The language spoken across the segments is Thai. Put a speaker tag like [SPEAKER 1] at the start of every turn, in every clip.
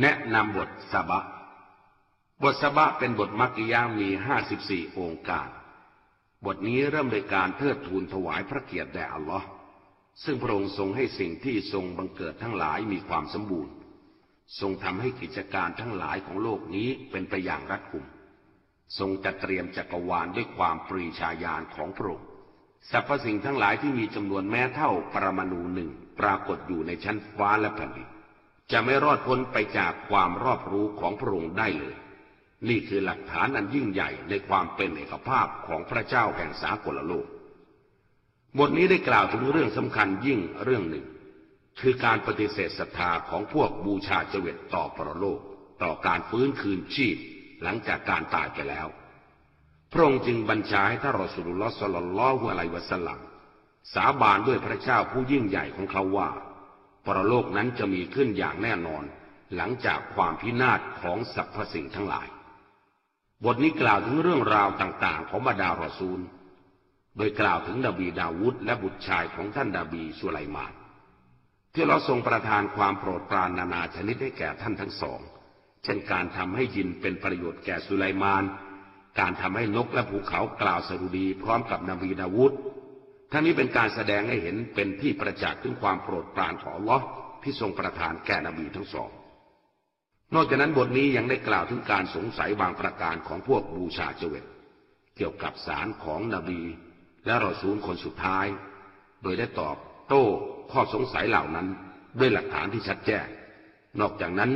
[SPEAKER 1] แนะนำบทสบะ บทสบะเป็นบทมักกิยามีห้าสิบสี่องค์การ บทนี้เริ่มโดยการเทิดทูนถวายพระเกียรติแด่อัลลอฮ์ซึ่งพระองค์ทรงให้สิ่งที่ทรงบังเกิดทั้งหลายมีความสมบูรณ์ ทรงทำให้กิจการทั้งหลายของโลกนี้เป็นไปอย่างรัดกุม ทรงจัดเตรียมจักรวาลด้วยความปรีชาญาณของพระองค์สรรพสิ่งทั้งหลายที่มีจำนวนแม้เท่าปรมาณูหนึ่งปรากฏอยู่ในชั้นฟ้าและแผ่นดิน จะไม่รอดพ้นไปจากความรอบรู้ของพระองค์ได้เลย นี่คือหลักฐานอันยิ่งใหญ่ในความเป็นเอกภาพของพระเจ้าแห่งสากลโลก บทนี้ได้กล่าวถึงเรื่องสำคัญยิ่งเรื่องหนึ่ง คือการปฏิเสธศรัทธาของพวกบูชาเจวิตต่อปรโลก ต่อการฟื้นคืนชีพ หลังจากการตายไปแล้ว พระองค์จึงบัญชาให้ท่านรอสุลลอสลลลอฮุอะลัยวะสัลลัมสาบานด้วยพระเจ้าผู้ยิ่งใหญ่ของเขาว่า ปรโลกนั้นจะมีขึ้นอย่างแน่นอน หลังจากความพินาศของสรรพสิ่งทั้งหลาย บทนี้กล่าวถึงเรื่องราวต่าง ๆ ของบรรดารอซูล โดยกล่าวถึงดาบีดาวุฒและบุตรชายของท่านดาบีสุไลมานที่เราทรงประทานความโปรดปรานนานาชนิดให้แก่ท่านทั้งสอง เช่นการทำให้ยินเป็นประโยชน์แก่สุไลมาน การทำให้นกและภูเขากล่าวสรุดีพร้อมกับนบีดาวุฒ ทั้งนี้เป็นการแสดงให้เห็นเป็นที่ประจักษ์ถึงความโปรดปรานของลอที่ทรงประทานแก่นบีทั้งสอง นอกจากนั้นบทนี้ยังได้กล่าวถึงการสงสัยบางประการของพวกบูชาเจวิตเกี่ยวกับสารของนบี และรอซูลคนสุดท้าย โดยได้ตอบโต้ข้อสงสัยเหล่านั้นด้วยหลักฐานที่ชัดแจ้ง นอกจากนั้น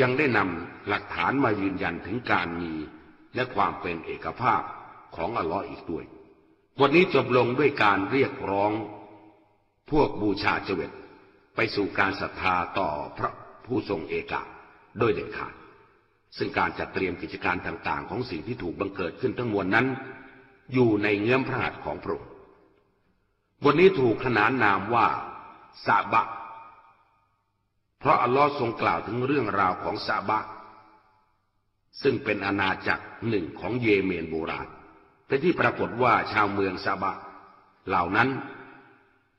[SPEAKER 1] ยังได้นำหลักฐานมายืนยันถึงการมี และความเป็นเอกภาพของอัลลอฮ์อีกด้วย บทนี้จบลงด้วยการเรียกร้อง พวกบูชาเจวิตไปสู่การศรัทธาต่อพระผู้ทรงเอกะโดยเด็ดขาด ซึ่งการจัดเตรียมกิจการต่างๆ ของสิ่งที่ถูกบังเกิดขึ้นทั้งมวลนั้น อยู่ในเงื้อมพระหัตถ์ของพระองค์บทนี้ถูกขนานนามว่าซาบะ เพราะอัลลอฮ์ทรงกล่าวถึงเรื่องราวของซาบะ ซึ่งเป็นอาณาจักรหนึ่งของเยเมนโบราณ เป็นที่ปรากฏว่าชาวเมืองซาบะ เหล่านั้น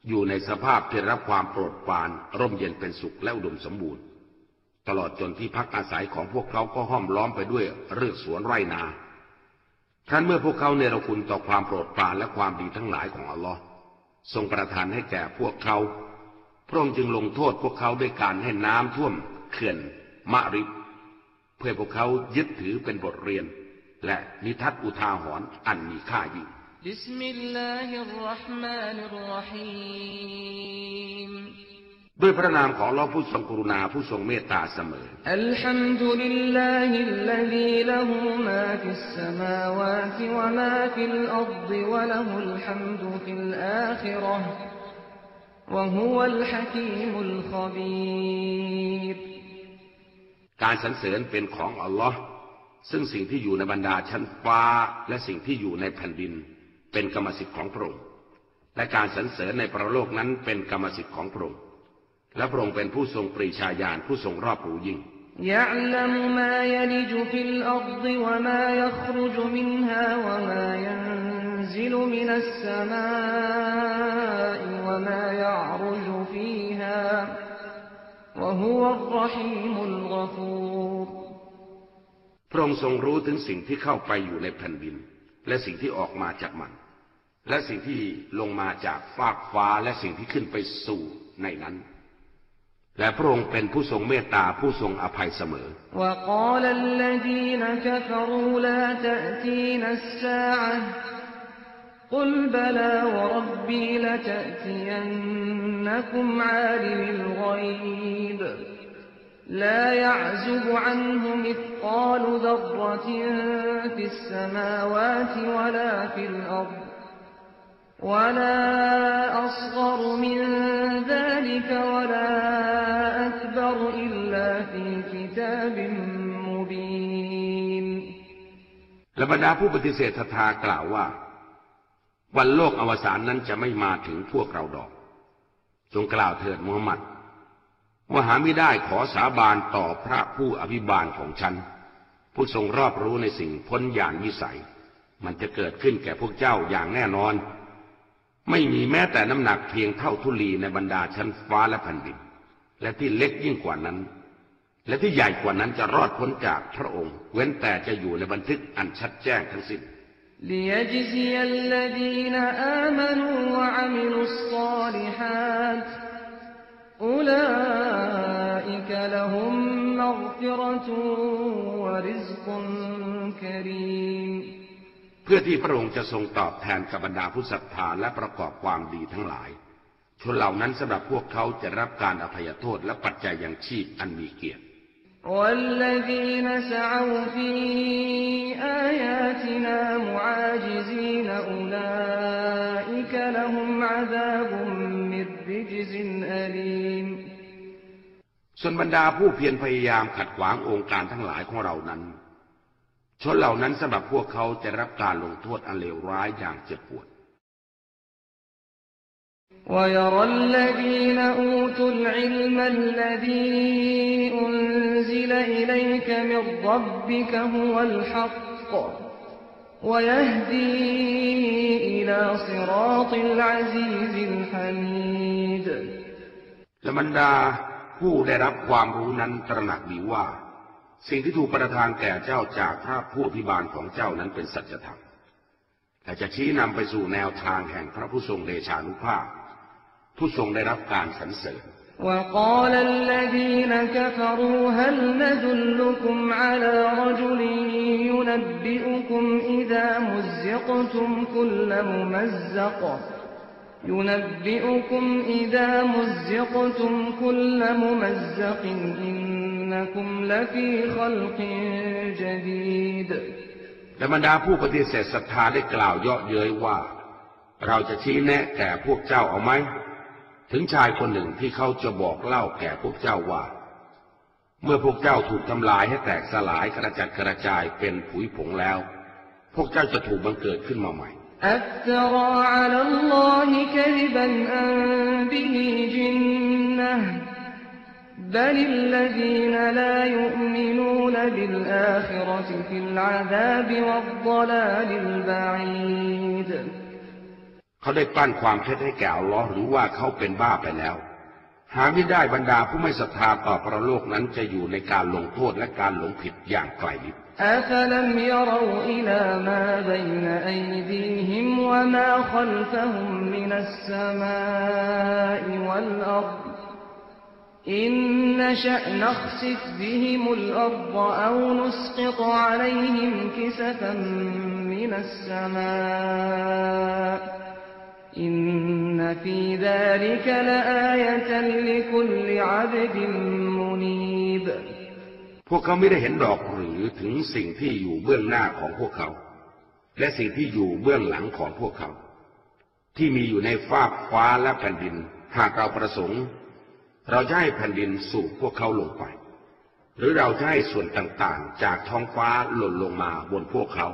[SPEAKER 1] อยู่ในสภาพที่รับความโปรดปราน ร่มเย็นเป็นสุขและอุดมสมบูรณ์ ตลอดจนที่พักอาศัยของพวกเขาก็ห้อมล้อมไปด้วยเรือกสวนไร่นาครั้นเมื่อพวกเขาเนรคุณต่อความโปรดปรานและความดีทั้งหลายของอัลลอฮ์ทรงประทานให้แก่พวกเขา พระองค์จึงลงโทษพวกเขาด้วยการให้น้ำท่วมเขื่อนมะริบ เพื่อพวกเขายึดถือเป็นบทเรียน และนิทัศน์อุทาหรณ์อันมีค่ายิ่งด้วยพระนามของเราผู้ทรงกรุณาผู้ทรงเมตตาเสมอالحمد لله الذي له ما في السماوات وما في الأرض وله الحمد في الآخرةวะฮุวัลฮะกีมุลคบีรการสรรเสริญเป็นของอัลลอฮ์ ซึ่งสิ่งที่อยู่ในบรรดาชั้นฟ้าและสิ่งที่อยู่ในแผ่นดิน เป็นกรรมสิทธิ์ของพระองค์และการสรรเสริญในประโลกนั้นเป็นกรรมสิทธิ์ของพระองค์และพระองค์เป็นผู้ทรงปรีชาญาณผู้ทรงรอบรู้ยิ่ง يعلم ما يلج في الأرض وما يخرج منها وما ينزل من السماء وما يعرج فيها وهو الرحيم الغفور พระองค์ทรงรู้ถึงสิ่งที่เข้าไปอยู่ในแผ่นดิน และสิ่งที่ออกมาจากมัน และสิ่งที่ลงมาจากฟากฟ้าและสิ่งที่ขึ้นไปสู่ในนั้น และพระองค์เป็นผู้ทรงเมตตาผู้ทรงอภัยเสมอ قل بلى وربي لتأتينكم عالم الغيب لا يعزب عنه مثقال ذرة في السماوات ولا في الأرض ولا أصغر من ذلك ولا أكبر إلا في كتاب مبين และบรรดาผู้ปฏิเสธศรัทธากล่าวว่า วันโลกอวสานนั้นจะไม่มาถึงพวกเราดอก จงกล่าวเถิดมูฮัมหมัด ว่าหาไม่ได้ขอสาบานต่อพระผู้อภิบาลของฉัน ผู้ทรงรอบรู้ในสิ่งพ้นอย่างวิสัย มันจะเกิดขึ้นแก่พวกเจ้าอย่างแน่นอน ไม่มีแม้แต่น้ำหนักเพียงเท่าทุลีในบรรดาชั้นฟ้าและแผ่นดิน และที่เล็กยิ่งกว่านั้น และที่ใหญ่กว่านั้นจะรอดพ้นจากพระองค์ เว้นแต่จะอยู่ในบันทึกอันชัดแจ้งทั้งสิ้น
[SPEAKER 2] ليجزي الذين آمنوا وعملوا الصالحات أولئك لهم مغفرة ورزق كريم
[SPEAKER 1] เพื่อที่พระองค์จะทรงตอบแทนกับบรรดาผู้ศรัทธาและประกอบความดีทั้งหลาย ชนเหล่านั้นสำหรับพวกเขาจะรับการอภัยโทษและปัจจัยยังชีพอันมีเกียรติ
[SPEAKER 2] والذين سعوا في آياتنا معاجزين أولئك لهم عذاب من رجز أليم
[SPEAKER 1] ส่วนบรรดาผู้เพียรพยายามขัดขวางองค์การทั้งหลายของเรานั้น ชนเหล่านั้นสำหรับพวกเขาจะรับการลงโทษอันเลวร้ายอย่างเจ็บปวด
[SPEAKER 2] ويرى الذين أوتوا العلم الذي أنزل إليك من ربك هو الحق
[SPEAKER 1] และบรรดาผู้ได้รับความรู้นั้นตระหนักดีว่า สิ่งที่ถูกประทานแก่เจ้าจากพระผู้อภิบาลของเจ้านั้นเป็นสัจธรรมและจะชี้นำไปสู่แนวทางแห่งพระผู้ทรงเดชานุภาพ ผู้ทรงได้รับการสรรเสริญ
[SPEAKER 2] وقال الذين كفروا هل ندلكم على رجل ينبئكم إذا مزقتم كل ممزق ينبئكم إذا مزقتم كل ممزق إنكم لفي خلق جديد
[SPEAKER 1] และบรรดาผู้ปฏิเสธศรัทธาได้กล่าวเยาะเย้ยว่า เราจะชี้แนะแก่พวกเจ้าเอาไหม ถึงชายคนหนึ่งที่เขาจะบอกเล่าแก่พวกเจ้าว่า เมื่อพวกเจ้าถูกทำลายให้แตกสลายกระจัดกระจายเป็นผุยผงแล้ว พวกเจ้าจะถูกบังเกิดขึ้นมาใหม่
[SPEAKER 2] อ
[SPEAKER 1] เขาได้ปั้นความเท็จให้แก่อัล้อหรือว่าเขาเป็นบ้าไปแล้ว หาไม่ได้บรรดาผู้ไม่ศรัทธาต่อพระโลกนั้นจะอยู่ในการลงโทษและการหลงผิดอย่างไกลลิบ
[SPEAKER 2] อินนั่ชักนักสิบบิหิมุลอัรฎเอานุสกิตอะลัยฮิมกิสฟัมมินัสสมา อินนฟีดาลิกลาอายะตันลิคุลอับดิมุนีบ
[SPEAKER 1] พวกเขาไม่ได้เห็นดอกหรือถึงสิ่งที่อยู่เบื้องหน้าของพวกเขา และสิ่งที่อยู่เบื้องหลังของพวกเขา ที่มีอยู่ในฟ้าฟ้าและแผ่นดิน หากเราประสงค์ เราจะให้แผ่นดินสู่พวกเขาลงไป หรือเราจะให้ส่วนต่างๆ จากท้องฟ้าหล่นลงมาบนพวกเขา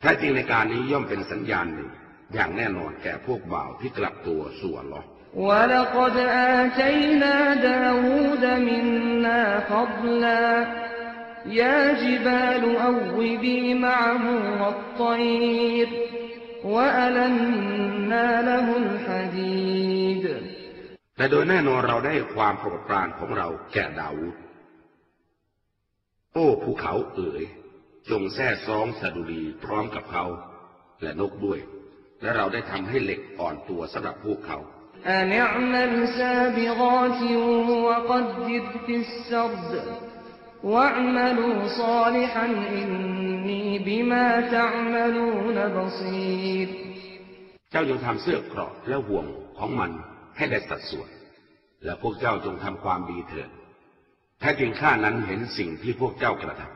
[SPEAKER 1] แท้จริงในการนี้ย่อมเป็นสัญญาณหนึ่ง อย่างแน่นอนแก่พวกบ่าวที่กลับตัวส่วนหรอกยาจิบาลอวบีมะฮู
[SPEAKER 2] วัตตรวะอลันนาลฮุลฮดีด
[SPEAKER 1] และโดยแน่นอนเราได้ความโปรดปรานของเราแก่ดาวุธโอ้ภูเขาเอ๋ย จงแท้ซ้องสะดุดีพร้อมกับเขา และนกด้วย และเราได้ทำให้เหล็กอ่อนตัวสำหรับพวกเขา
[SPEAKER 2] อนมลซาบิกาตวกัดดิฟิสซรดวะมลูซาลิฮันอินนีบิมาตะมลูนบซีร
[SPEAKER 1] เจ้าจงทำเสื้อเกราะและห่วงของมันให้ได้สัดส่วน และพวกเจ้าจงทำความดีเถิดแท้จริงข้านั้นเห็นสิ่งที่พวกเจ้ากระทำ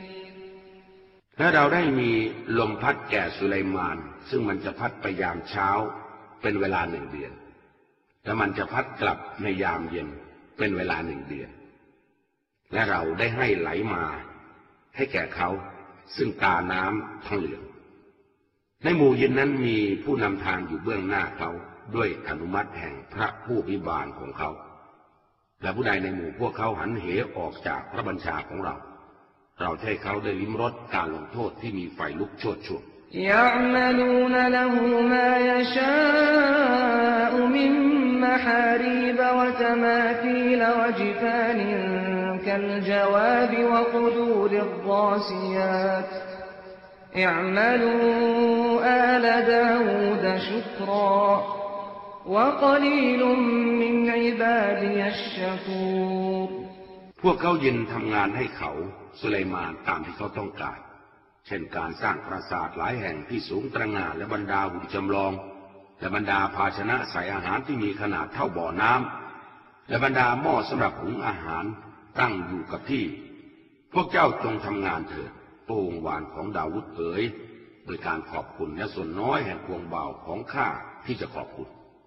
[SPEAKER 1] และเราได้มีลมพัดแก่สุไลมาน ซึ่งมันจะพัดไปยามเช้า เป็นเวลาหนึ่งเดือน และมันจะพัดกลับในยามเย็น เป็นเวลาหนึ่งเดือน และเราได้ให้ไหลมา ให้แก่เขา ซึ่งตาน้ำทั้งเหลือง ในหมู่ยินนั้นมีผู้นำทางอยู่เบื้องหน้าเขาด้วยอนุมัติแห่งพระผู้พิบาลของเขา และผู้ใดในหมู่พวกเขาหันเหออกจากพระบัญชาของเรา เราให้เขาได้ลิ้มรสการลงโทษที่มีไฟลุกโชดช่วง
[SPEAKER 2] يعملون له ما يشاء من محاريب وتماثيل وجفان كالجواب وقدور الراسيات اعملوا آل داود شكرا وقليل من عبادي الشكور
[SPEAKER 1] พวกเขายินทำงานให้เขา สุไลมานตามที่เขาต้องการ เช่นการสร้างปราสาทหลายแห่งที่สูงตระหง่านและบรรดาหุ่นจำลอง และบรรดาภาชนะใส่อาหารที่มีขนาดเท่าบ่อน้ำและบรรดาหม้อสำหรับหุงอาหารตั้งอยู่กับที่ พวกเจ้าจงทำงานเถิดโปงหวานของดาวุฒเอ๋ยโดยการขอบคุณและส่วนน้อยแห่งพวงเบาของข้าที่จะขอบคุณ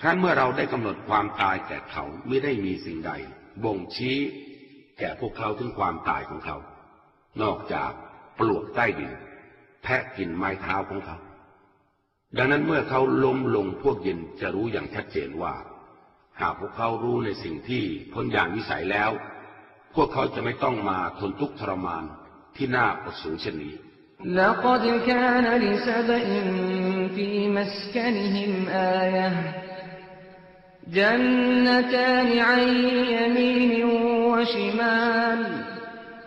[SPEAKER 1] ครั้นเมื่อเราได้กำหนดความตายแก่เขาไม่ได้มีสิ่งใด บ่งชี้ แก่พวกเขาถึงความตายของเขา นอกจากปลวกใต้ดินแทะกินไม้เท้าของเขา ดังนั้นเมื่อเขาล้มลงพวกเย็นจะรู้อย่างชัดเจนว่า หากพวกเขารู้ในสิ่งที่พ้นอย่างวิสัยแล้ว พวกเขาจะไม่ต้องมาทนทุกข์ทรมานที่น่าอดสูเช่นนี้
[SPEAKER 2] لقد كان لسبإ في مسكنهم آية جنتان عن يمين وشمال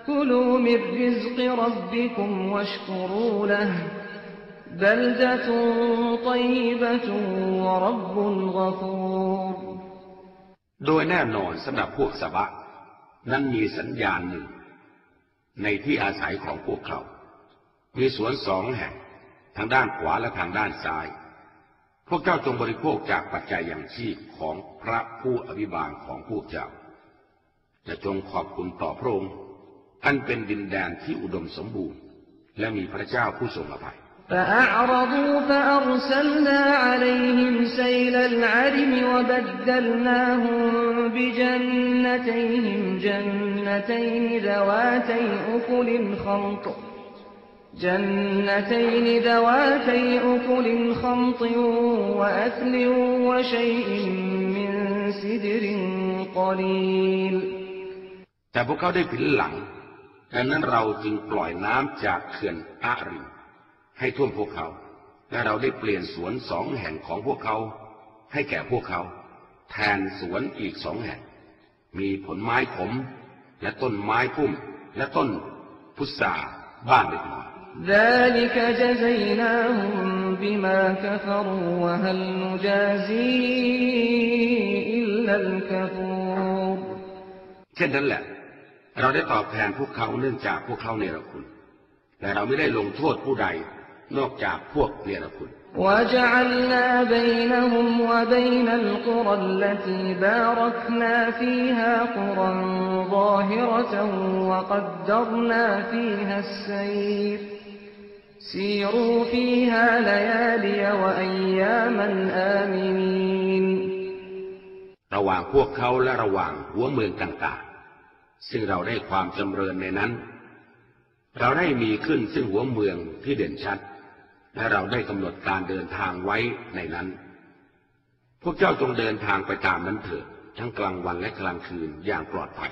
[SPEAKER 2] كلوا من رزق ربكم واشكروا له بلدة طيبة ورب غفور
[SPEAKER 1] โดยแน่นอนสำหรับพวกสบะนั้นมีสัญญาณหนึ่ง ในที่อาศัยของพวกเขา มีสวนสองแห่ง ทางด้านขวาและทางด้านซ้าย พวกเจ้าจงบริโภคจากปัจจัยอย่างชีพของพระผู้อภิบาลของพวกเจ้า จะจงขอบคุณต่อพระองค์อันเป็นดินแดนที่อุดมสมบูรณ์ และมีพระเจ้าผู้ทรงอภัย
[SPEAKER 2] فأعرضوا فأرسلنا عليهم سيل العرم وبدلناهم بجنتيهم جنتين ذواتي أكل خمط جنتين ذواتي أكل خمط وأثل وشيء من سدر قليل
[SPEAKER 1] แต่พวกเขาได้ผินหลัง ดังนั้นเราจึงปล่อยน้ำจากเขื่อนอาริมให้ท่วมพวกเขา และเราได้เปลี่ยนสวนสองแห่งของพวกเขา ให้แก่พวกเขา แทนสวนอีกสองแห่ง มีผลไม้ขม และต้นไม้พุ่ม และต้นพุทราบ้านเล็กน้อย
[SPEAKER 2] ذلك جزيناهم بما كفروا وهل نجازي إلا الكفور
[SPEAKER 1] เช่นนั้นแหละ เราได้ตอบแทนพวกเขาเนื่องจากพวกเขาเนรคุณ แต่เราไม่ได้ลงโทษผู้ใดนอกจากพวกเนรคุณ
[SPEAKER 2] وجعلنا بينهم وبين القرى التي باركنا فيها قرى ظاهرة وقدرنا فيها السير سيروا فيها ليالي وأياما آمنين
[SPEAKER 1] ระหว่างพวกเขาและระหว่างหัวเมืองต่างๆ ซึ่งเราได้ความจำเริญในนั้น เราได้มีขึ้นซึ่งหัวเมืองที่เด่นชัด และเราได้กำหนดการเดินทางไว้ในนั้น พวกเจ้าจงเดินทางไปตามนั้นเถิดทั้งกลางวันและกลางคืนอย่างปลอดภัย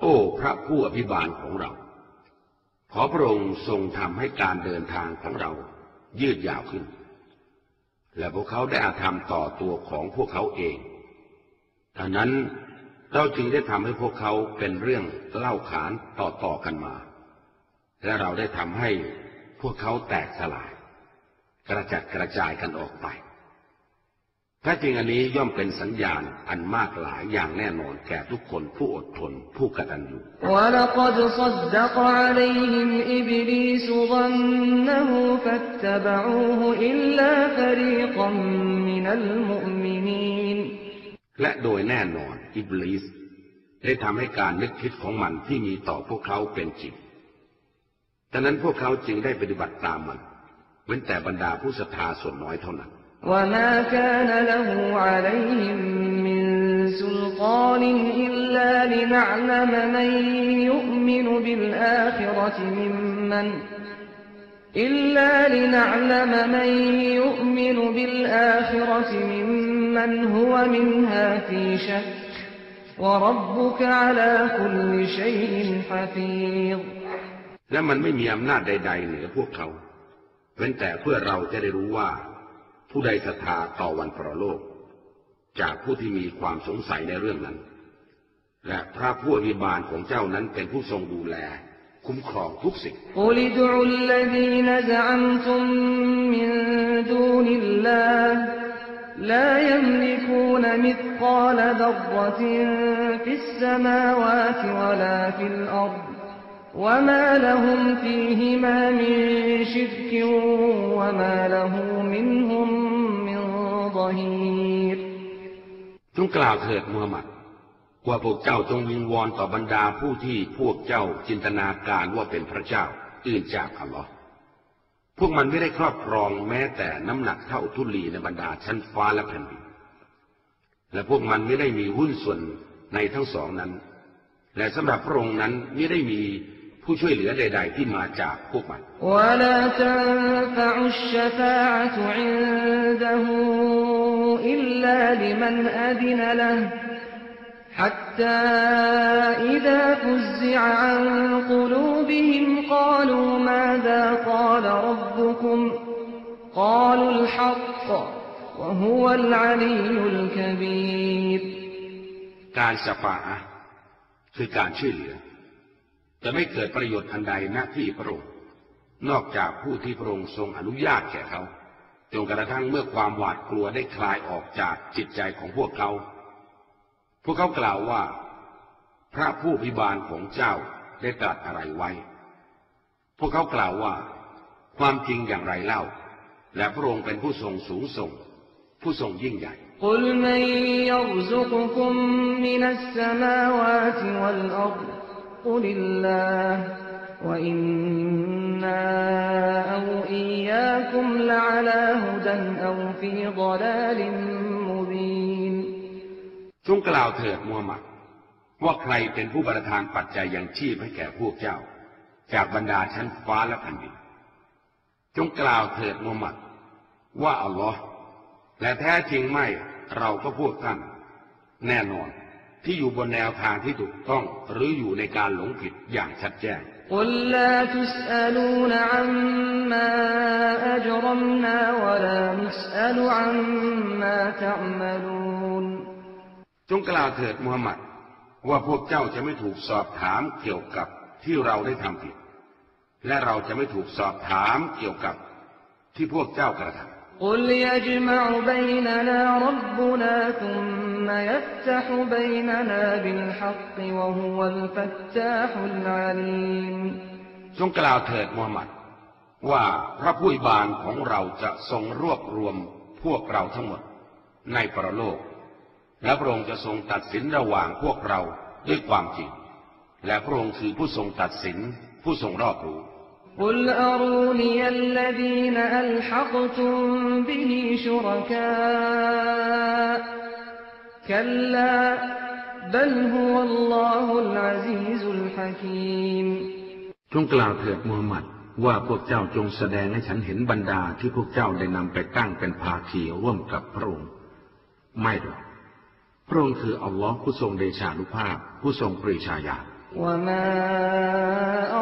[SPEAKER 1] โอ้พระผู้อภิบาลของเรา ขอพระองค์ทรงทำให้การเดินทางของเรายืดยาวขึ้น และพวกเขาได้อาธรรมต่อตัวของพวกเขาเองดังนั้นเราจึงได้ทำให้พวกเขาเป็นเรื่องเล่าขานต่อๆกันมา และเราได้ทำให้พวกเขาแตกสลาย กระจัดกระจายกันออกไป แท้จริงอันนี้ย่อมเป็นสัญญาณอันมากหลายอย่างแน่นอนแก่ทุกคนผู้อดทนผู้กตัญญูและโดยแน่นอนอิบลิสได้ทำให้การนึกคิดของมันที่มีต่อพวกเขาเป็นจริงดังนั้นพวกเขาจึงได้ปฏิบัติตามมัน เว้นแต่บรรดาผู้ศรัทธาส่วนน้อยเท่านั้น
[SPEAKER 2] وما كان له عليهم من سلطان إلا لنعلم من يؤمن بالآخرة ممن إلا لنعلم من يؤمن بالآخرة ممن هو منها في شك وربك على كل شيء حفيظ
[SPEAKER 1] และมันไม่มีอำนาจใด ๆ เหนือพวกเขา เว้นแต่เพื่อเราจะได้รู้ว่า ผู้ใดศรัทธาต่อวันปรโลก จากผู้ที่มีความสงสัยในเรื่องนั้น และพระผู้อภิบาลของเจ้านั้นเป็นผู้ทรงดูแล คุ้มครองทุกสิ่ง
[SPEAKER 2] قل ادعوا الذين زعمتم من دون الله لا يملكون مثقال ذرة في السماوات ولا في الأرض وما لهم فيهما من شرك وما له منهم من ظهير
[SPEAKER 1] จงกล่าวเถิดมูฮัมหมัด ว่าพวกเจ้าจงวิงวอนต่อบรรดาผู้ที่พวกเจ้าจินตนาการว่าเป็นพระเจ้าอื่นจากอัลลอฮ์พวกมันไม่ได้ครอบครองแม้แต่น้ำหนักเท่าทุลีในบรรดาชั้นฟ้าและแผ่นดิน และพวกมันไม่ได้มีหุ้นส่วนในทั้งสองนั้น และสำหรับพระองค์นั้นไม่ได้มี ผู้ช่วยเหลือใด ๆ ที่มาจากพวกมัน
[SPEAKER 2] ولا تنفع الشفاعة عنده إلا لمن أذن له حتى إذا فزع عن قلوبهم قالوا ماذا قال ربكم قالوا الحق وهو العلي الكبير
[SPEAKER 1] การสฟาอะห์คือการช่วยเหลือ จะไม่เกิดประโยชน์อันใดหน้าที่พระองค์นอกจากผู้ที่พระองค์ทรงอนุญาตแก่เขาจนกระทั่งเมื่อความหวาดกลัวได้คลายออกจากจิตใจของพวกเขา พวกเขากล่าวว่า พระผู้พิบาลของเจ้าได้ตรัสอะไรไว้ พวกเขากล่าวว่า ความจริงอย่างไรเล่า และพระองค์เป็นผู้ทรงสูงส่ง ผู้ทรงยิ่งใหญ่
[SPEAKER 2] قل من يرزقكم من السماوات والأرض قل الله وإنا أو إياكم لعلى هدى أو في ضلال مبين
[SPEAKER 1] จงกล่าวเถิดมูฮัมหมัด ว่าใครเป็นผู้ประทานปัจจัยยังชีพให้แก่พวกเจ้า จากบรรดาชั้นฟ้าและแผ่นดินจงกล่าวเถิดมูฮัมหมัด ว่าอัลลอฮ์และแท้จริงไม่เราก็พวกท่าน แน่นอน ที่อยู่บนแนวทางที่ถูกต้องหรืออยู่ในการหลงผิดอย่างชัดแจ้ง
[SPEAKER 2] กุนอัมมาอรมอลอัน
[SPEAKER 1] จงกล่าวเถิดมูฮัมหมัด ว่าพวกเจ้าจะไม่ถูกสอบถามเกี่ยวกับที่เราได้ทำผิด และเราจะไม่ถูกสอบถามเกี่ยวกับที่พวกเจ้ากระทำ
[SPEAKER 2] قل يجمع بيننا ربنا ثم يفتح بيننا بالحق وهو الفتاح العليم
[SPEAKER 1] จงกล่าวเถิดมูฮัมหมัด ว่าพระผู้อวยบานของเราจะทรงรวบรวมพวกเราทั้งหมดในปรโลก และพระองค์จะทรงตัดสินระหว่างพวกเราด้วยความจริง และพระองค์คือผู้ทรงตัดสินผู้ทรงรอบรู้
[SPEAKER 2] قل أروني الذين ألحقتم به شركاء كلا بل هو الله العزيز الحكيم
[SPEAKER 1] จงกล่าวเถิดมูฮัมหมัด ว่าพวกเจ้าจงแสดงให้ฉันเห็นบรรดาที่พวกเจ้าได้นำไปตั้งเป็นภาคีร่วมกับพระองค์ ไม่หรอก พระองค์คืออัลลอฮ์ผู้ทรงเดชานุภาพ ผู้ทรงปรีชาญาณ
[SPEAKER 2] وما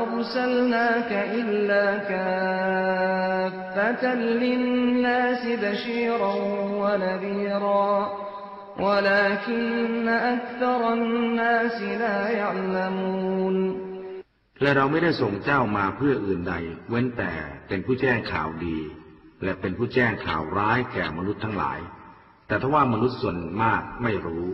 [SPEAKER 2] أرسلناك إلا كافة للناس بشيرا ونذيرا ولكن أكثر الناس لا يعلمون
[SPEAKER 1] และเราไม่ได้ส่งเจ้ามาเพื่ออื่นใด เว้นแต่เป็นผู้แจ้งข่าวดี และเป็นผู้แจ้งข่าวร้ายแก่มนุษย์ทั้งหลาย แต่ถ้าว่ามนุษย์ส่วนมากไม่รู้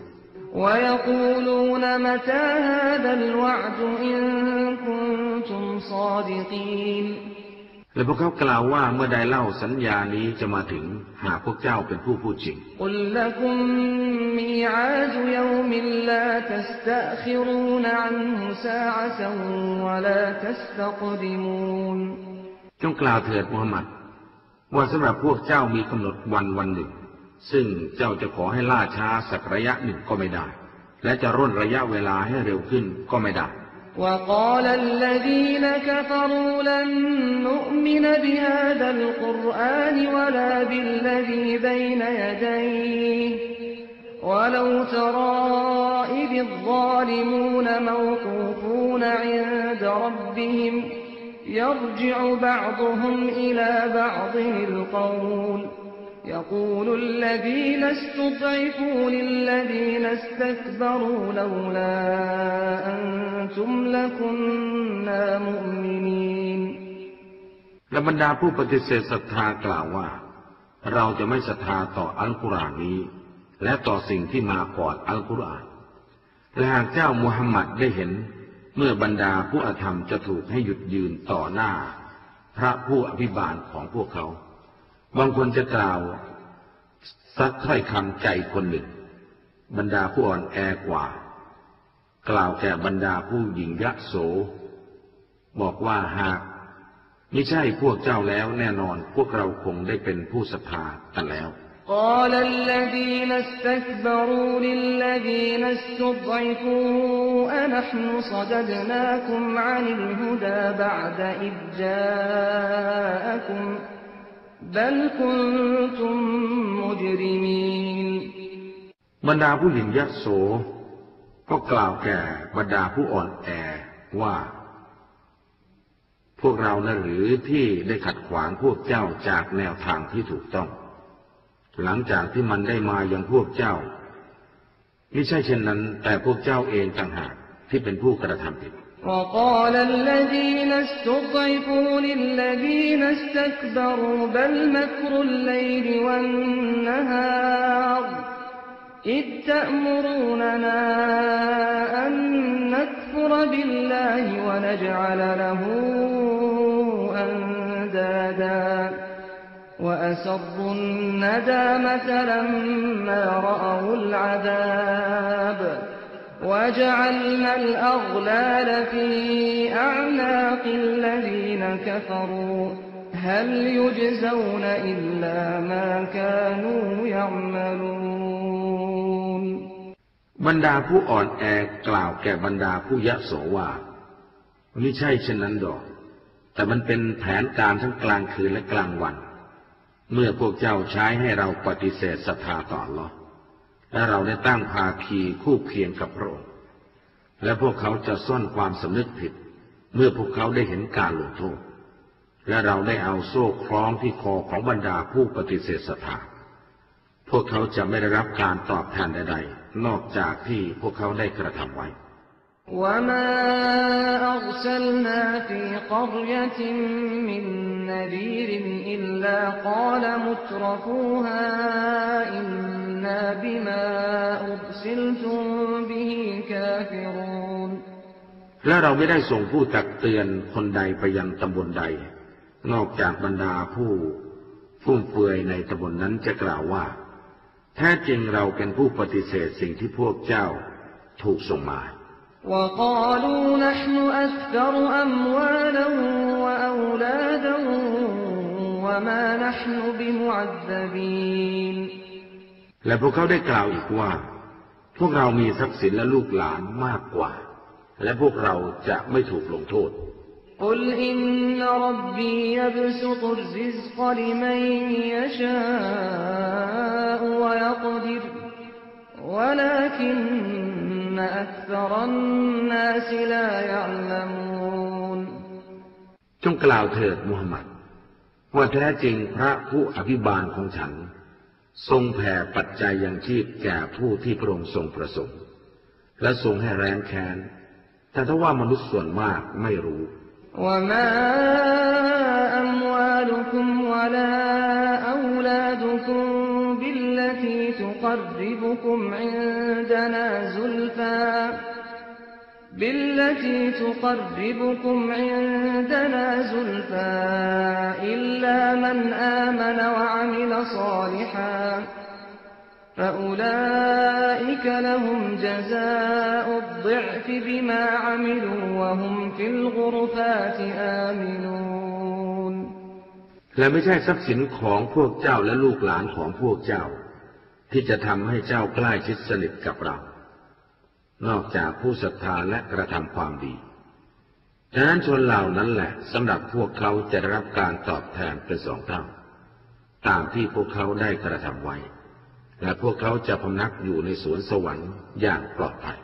[SPEAKER 1] และพวกเขากล่าวว่าเมื่อใดเล่าสัญญานี้จะมาถึงหากพวกเจ้าเป็นผู้พูดจริงจงกล่าวเถิดมูฮัมหมัดว่าสำหรับพวกเจ้ามีกำหนดวันวันหนึ่ง ซึ่งเจ้าจะขอให้ล่าช้าสักระยะหนึ่งก็ไม่ได้ และจะร่นระยะเวลาให้เร็วขึ้นก็ไม่ได้
[SPEAKER 2] وقال الذين كفروا لن نؤمن بهذا القرآن ولا بالذي بين يديه ولو ترى إذ الظالمون موقوفون عند ربهم يرجع بعضهم إلى بعض القول يقول الذين استضعفوا للذين استكبروا لولا أنتم لكنا مؤمنين
[SPEAKER 1] และบรรดาผู้ปฏิเสธศรัทธากล่าวว่า เราจะไม่ศรัทธาต่ออัลกุรอานนี้ และต่อสิ่งที่มาก่อนอัลกุรอานและหากเจ้ามุฮัมมัดได้เห็น เมื่อบรรดาผู้อธรรมจะถูกให้หยุดยืนต่อหน้า พระผู้อภิบาลของพวกเขา บางคนจะกล่าวซักถ้อยคำใจคนหนึ่ง บรรดาผู้อ่อนแอกว่า กล่าวแก่บรรดาผู้หญิงยะโส บอกว่าหากไม่ใช่พวกเจ้าแล้วแน่นอนพวกเราคงได้เป็นผู้ศรัทธากันแล้ว
[SPEAKER 2] قال الذين استكبروا للذين استضعفوا أنحن صددناكم عن الهدى بعد إذ جاءكم بل كنتم مجرمين
[SPEAKER 1] บรรดาผู้หญิงยะโส ก็กล่าวแก่บรรดาผู้อ่อนแอว่า พวกเรานะหรือที่ได้ขัดขวางพวกเจ้าจากแนวทางที่ถูกต้อง หลังจากที่มันได้มาอย่างพวกเจ้า ไม่ใช่เช่นนั้น แต่พวกเจ้าเองต่างหากที่เป็นผู้กระทำผิด
[SPEAKER 2] وقال الذين استضعفوا للذين استكبروا بل مكر الليل والنهار إذ تأمروننا أن نكفر بالله ونجعل له أندادا وأسروا الندامة لما رأوا العذاب وجعلنا الأغلال في أعناق الذين كفروا هل يجزون إلا ما كانوا يعملون
[SPEAKER 1] บรรดาผู้อ่อนแอกล่าวแก่บรรดาผู้ยะโสว่าไม่ใช่เช่นนั้นดอก แต่มันเป็นแผนการทั้งกลางคืนและกลางวัน เมื่อพวกเจ้าใช้ให้เราปฏิเสธศรัทธาต่ออัลลอฮ์ และเราได้ตั้งภาคีคู่เคียงกับพระองค์ และพวกเขาจะซ่อนความสำนึกผิด เมื่อพวกเขาได้เห็นการลงโทษ และเราได้เอาโซ่คล้องที่คอของบรรดาผู้ปฏิเสธศรัทธา พวกเขาจะไม่ได้รับการตอบแทนใดๆ นอกจากที่พวกเขาได้กระทำไว้
[SPEAKER 2] وما أرسلنا في قرية من نذير إلا قال مترفوها إن إنا بما أرسلتم به كافرون
[SPEAKER 1] และเราไม่ได้ส่งผู้ตักเตือนคนใดไปยังตำบลใด นอกจากบรรดาผู้ฟุ่มเฟือยในตำบลนนั้นจะกล่าวว่า แท้จริงเราเป็นผู้ปฏิเสธสิ่งที่พวกเจ้าถูกส่งมา
[SPEAKER 2] وقالوا نحن أكثر أموالا وأولادا وما نحن بمعذبين
[SPEAKER 1] และพวกเขาได้กล่าวอีกว่า พวกเรามีทรัพย์สินและลูกหลานมากกว่า และพวกเราจะไม่ถูกลงโทษจงกล่าวเถิดมูฮัมหมัดว่าแท้จริงพระผู้อภิบาลของฉัน ทรงแผ่ปัจจัยยังชีพแก่ผู้ที่พระองค์ทรงประสงค์ และทรงให้แรงแค้น แต่ถ้าว่ามนุษย์ส่วนมากไม่รู้
[SPEAKER 2] بالتي تقربكم عندنا زلفى إلا من آمن وعمل صالحا فأولئك لهم جزاء الضعف بما عملوا وهم في الغرفات آمنون
[SPEAKER 1] และไม่ใช่ทรัพย์สินของพวกเจ้าและลูกหลานของพวกเจ้า ที่จะทำให้เจ้าใกล้ชิดสนิทกับเรา นอกจากผู้ศรัทธาและกระทำความดีฉะนั้นชนเหล่านั้นแหละสำหรับพวกเขาจะได้รับการตอบแทนเป็นสองเท่า ตามที่พวกเขาได้กระทำไว้ และพวกเขาจะพำนักอยู่ในสวนสวรรค์อย่างปลอดภัย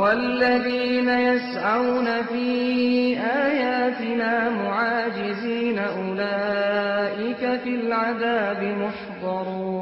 [SPEAKER 2] والذين يسعون في آياتنا معاجزين أولئك في العذاب محضرون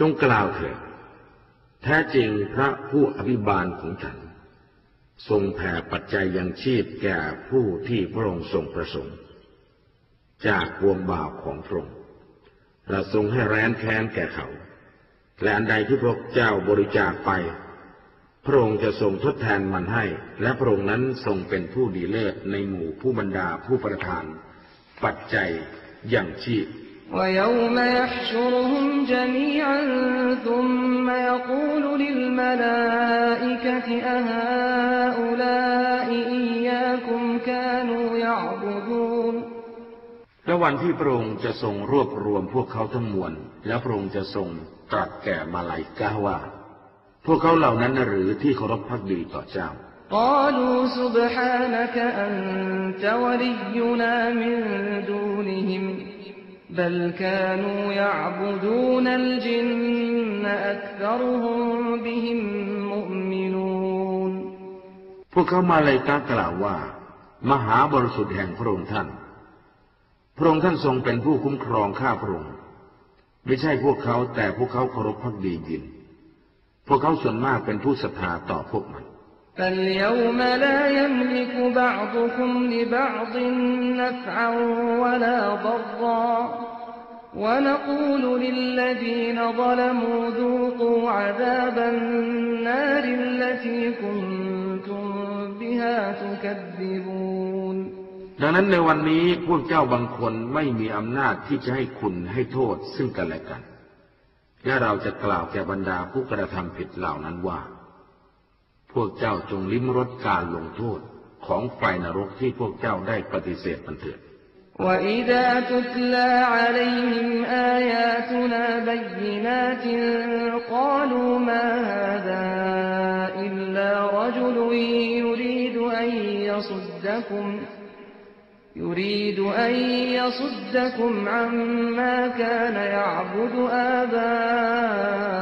[SPEAKER 1] จงกล่าวเถิดแท้จริงพระผู้อภิบาลของฉัน ทรงแผ่ปัจจัยยังชีพแก่ผู้ที่พระองค์ทรงประสงค์ จากวงบ่าวของพระองค์และทรงให้แร้นแค้นแก่เขา และอันใดที่พระเจ้าบริจาคไป พระองค์จะทรงทดแทนมันให้ และพระองค์นั้นทรงเป็นผู้ดีเลิศในหมู่ผู้บรรดาผู้ประทาน ปัจจัยยังชีพ
[SPEAKER 2] ويوم يحشرهم جميعا ثم يقول للملائكة أهؤلاء إياكم كانوا يعبدون
[SPEAKER 1] และวันที่พระองค์จะทรงรวบรวมพวกเขาทั้งมวล และพระองค์จะทรงตรัสแก่มาลายกาว่า พวกเขาเหล่านั้นหรือที่เคารพพักดีต่อเจ้า
[SPEAKER 2] قالوا سبحانك أنت ولينا من دونهم بل كانوا يعبدون الجن أكثرهم بهم مؤمنون
[SPEAKER 1] พวกเขามาลายกากล่าวว่า มหาบริสุทธิ์แห่งพระองค์ท่าน พระองค์ท่านทรงเป็นผู้คุ้มครองข้าพระองค์ ไม่ใช่พวกเขาแต่พวกเขาเคารพพักดียิน พวกเขาส่วนมากเป็นผู้ศรัทธาต่อพวกมัน
[SPEAKER 2] فاليوم لا يملك بعضكم لبعض نفعا ولا ضرا ونقول للذين ظلموا ذوقوا عذاب النار التي كنتم بها تكذبون
[SPEAKER 1] ดังนั้นในวันนี้พวกเจ้าบางคนไม่มีอำนาจที่จะให้คุณให้โทษซึ่งกันและกัน และเราจะกล่าวแก่บรรดาผู้กระทำผิดเหล่านั้นว่า พวกเจ้าจงลิ้มรสการลงโทษของไฟนรกที่พวกเจ้าได้ปฏิเสธมันเถิด
[SPEAKER 2] وإذا تتلى عليهم آياتنا بينات قالوا ما هذا إلا رجل يريد أن يصدكم يريد أن يصدكم عما كان يعبد آباؤكم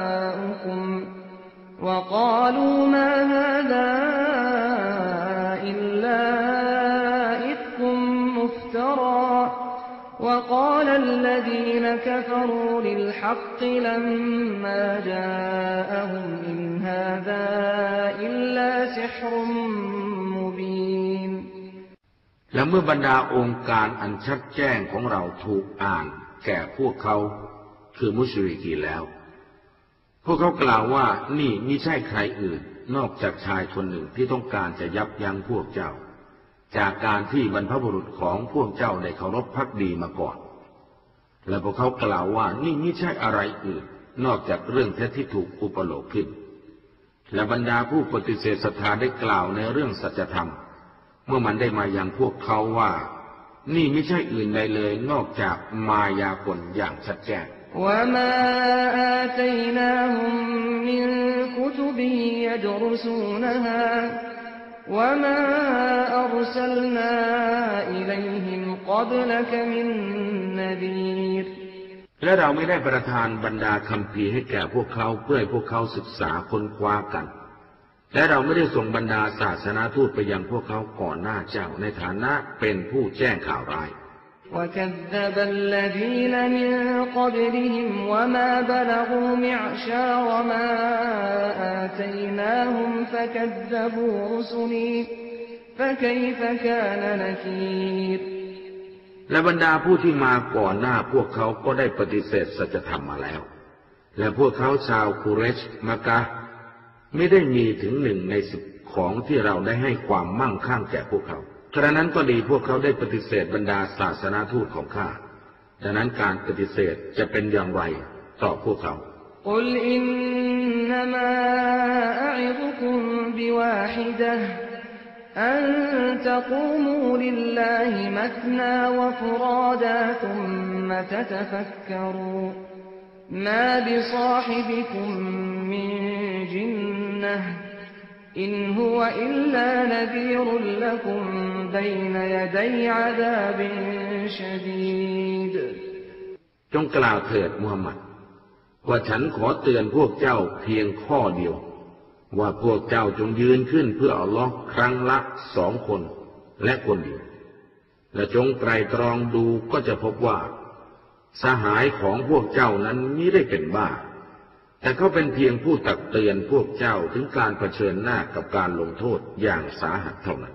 [SPEAKER 2] وقالوا ما هذا إلا إفك مفترى وقال الذين كفروا للحق لما جاءهم إن هذا إلا سحر مبين
[SPEAKER 1] และเมื่อบรรดาองค์การอันชัดแจ้งของเราถูกอ่านแก่พวกเขาคือมุชริกีแล้ว พ วกเขากล่าวว่านี่มิใช่ใครอื่น นอกจากชายคนหนึ่งที่ต้องการจะยับยั้งพวกเจ้า จากการที่บรรพบุรุษของพวกเจ้าได้เคารพพักดีมาก่อน และพวกเขากล่าวว่านี่มิใช่อะไรอื่น นอกจากเรื่องเท็จที่ถูกอุปโลกขึ้น และบรรดาผู้ปฏิเสธศรัทธาได้กล่าวในเรื่องสัจธรรม เมื่อมันได้มาอย่างพวกเขาว่า นี่ไม่ใช่อื่นใดเลย นอกจากมายากลอย่างชัดแจ้ง
[SPEAKER 2] وما آتيناهم من كتب يدرسونها وما أرسلنا إليهم قبلك من نذير
[SPEAKER 1] และเราไม่ได้ประทานบรรดาคำพีให้แก่พวกเขาเพื่อให้พวกเขาศึกษาค้นคว้ากัน และเราไม่ได้ส่งบรรดาศาสนาทูตไปยังพวกเขาก่อนหน้าเจ้าในฐานะเป็นผู้แจ้งข่าวร้าย
[SPEAKER 2] وكذب الذين من قبلهم وما بلغوا معشار ما آتيناهم فكذبوا رسلي فكيف كان نكير
[SPEAKER 1] และบรรดาผู้ที่มาก่อนหน้าพวกเขาก็ได้ปฏิเสธสัจธรรมมาแล้ว และพวกเขาชาวคูเรชมากะไม่ได้มีถึงหนึ่งในสิบของที่เราได้ให้ความมั่งคั่งแก่พวกเขา กระนั้นก็ดีพวกเขาได้ปฏิเสธบรรดาศาสนาทูตของข้าดังนั้นการปฏิเสธจะเป็นอย่างไรต่อพวกเขา
[SPEAKER 2] อันตะกูมูลิลลาฮิมัตนาวฟราดาทุมมะตะตะฟักกรูมาบิซาฮิบิคุมมิน
[SPEAKER 1] จินนะห์ จงกล่าวเถิดมูฮัมหมัด ว่าฉันขอเตือนพวกเจ้าเพียงข้อเดียว ว่าพวกเจ้าจงยืนขึ้นเพื่ออัลลอฮ์ครั้งละสองคนและคนเดียวและจงไตรตรองดูก็จะพบว่า สหายของพวกเจ้านั้นมิได้เป็นบ้า แต่เขาเป็นเพียงผู้ตักเตือนพวกเจ้าถึงการเผชิญหน้ากับการลงโทษอย่างสาหัสเท่านั้น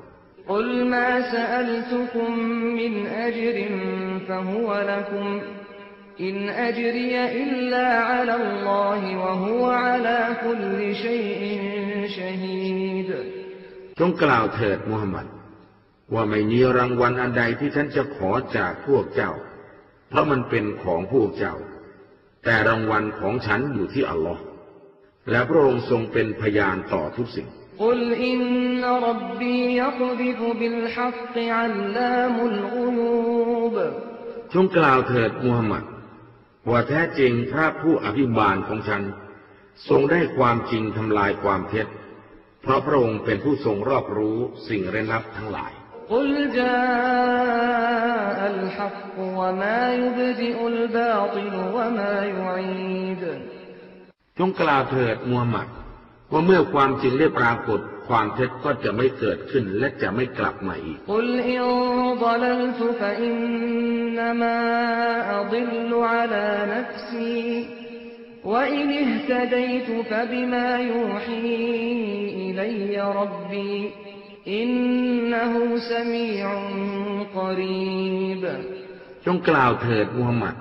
[SPEAKER 1] จงกล่าวเถิดมูฮัมหมัดว่าไม่มีรางวัลอันใดที่ฉันจะขอจากพวกเจ้า เพราะมันเป็นของพวกเจ้า แต่รางวัลของฉันอยู่ที่อัลลอฮ์และพระองค์ทรงเป็นพยานต่อทุกสิ่งจงกล่าวเถิดมูฮัมหมัด ว่าแท้จริงพระผู้อภิบาลของฉัน ทรงได้ความจริงทำลายความเท็จ เพราะพระองค์เป็นผู้ทรงรอบรู้สิ่งเร้นลับทั้งหลาย
[SPEAKER 2] قل جاء الحق وما يبدئ الباطل وما يعيد
[SPEAKER 1] จงกล่าวเถิดมูฮัมหมัด ว่าเมื่อความจริงได้ปรากฏ ความเท็จก็จะไม่เกิดขึ้นและจะไม่กลับมาอีก
[SPEAKER 2] قل إن ضللت فإنما أضل على نفسي وإن اهتديت فبما يوحي إلي ربي น إنه سميع قريب
[SPEAKER 1] จงกล่าวเถิดมูฮัมหมัด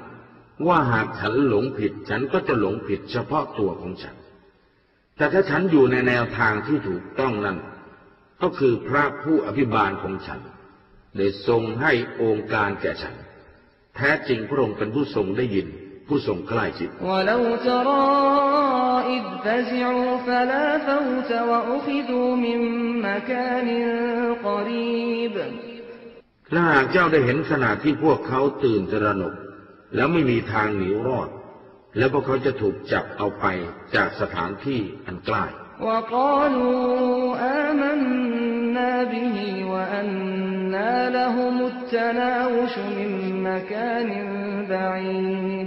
[SPEAKER 1] ว่าหากฉันหลงผิด ฉันก็จะหลงผิดเฉพาะตัวของฉัน แต่ถ้าฉันอยู่ในแนวทางที่ถูกต้องนั้น ก็คือพระผู้อภิบาลของฉัน ได้ทรงให้องค์การแก่ฉัน แท้จริงพระองค์เป็นผู้ทรงได้ยิน ผู้ทรงใกล้ชิดถ้าหากเจ้าได้เห็นขนาดที่พวกเขาตื่นตระหนก แล้วไม่มีทางหนีรอด แล้วพวกเขาจะถูกจับเอาไปจากสถานที่อันใกล้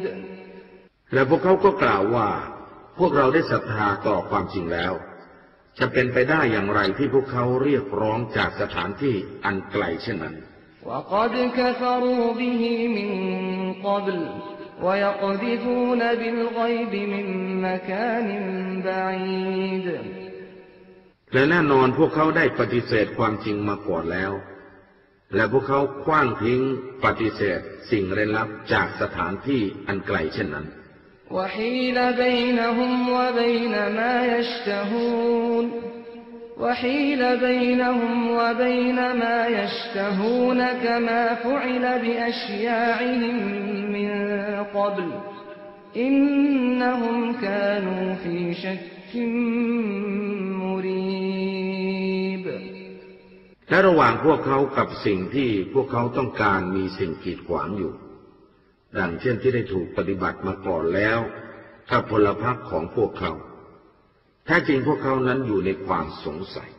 [SPEAKER 2] และ
[SPEAKER 1] และพวกเขาก็กล่าวว่า พวกเราได้ศรัทธาต่อความจริงแล้ว จะเป็นไปได้อย่างไรที่พวกเขาเรียกร้องจากสถานที่อันไกลเช่นนั้น
[SPEAKER 2] وقد كفروا به من قبل ويقذفون بالغيب من مكان بعيد
[SPEAKER 1] และแน่นอนพวกเขาได้ปฏิเสธความจริงมาก่อนแล้ว และพวกเขาคว้างทิ้งปฏิเสธสิ่งเร้นลับจากสถานที่อันไกลเช่นนั้น
[SPEAKER 2] وحيل بينهم وبين ما يشتهون وحيل بينهم وبين ما يشتهون كما فعل بأشياعهم من قبل إنهم كانوا في شك شك مريب
[SPEAKER 1] และระหว่างพวกเขากับสิ่งที่พวกเขาต้องการมีสิ่งกีดขวางอยู่ ดังเช่นที่ได้ถูกปฏิบัติมาก่อนแล้วกับพลพรรคของพวกเขาแท้จริงพวกเขานั้นอยู่ในความสงสัย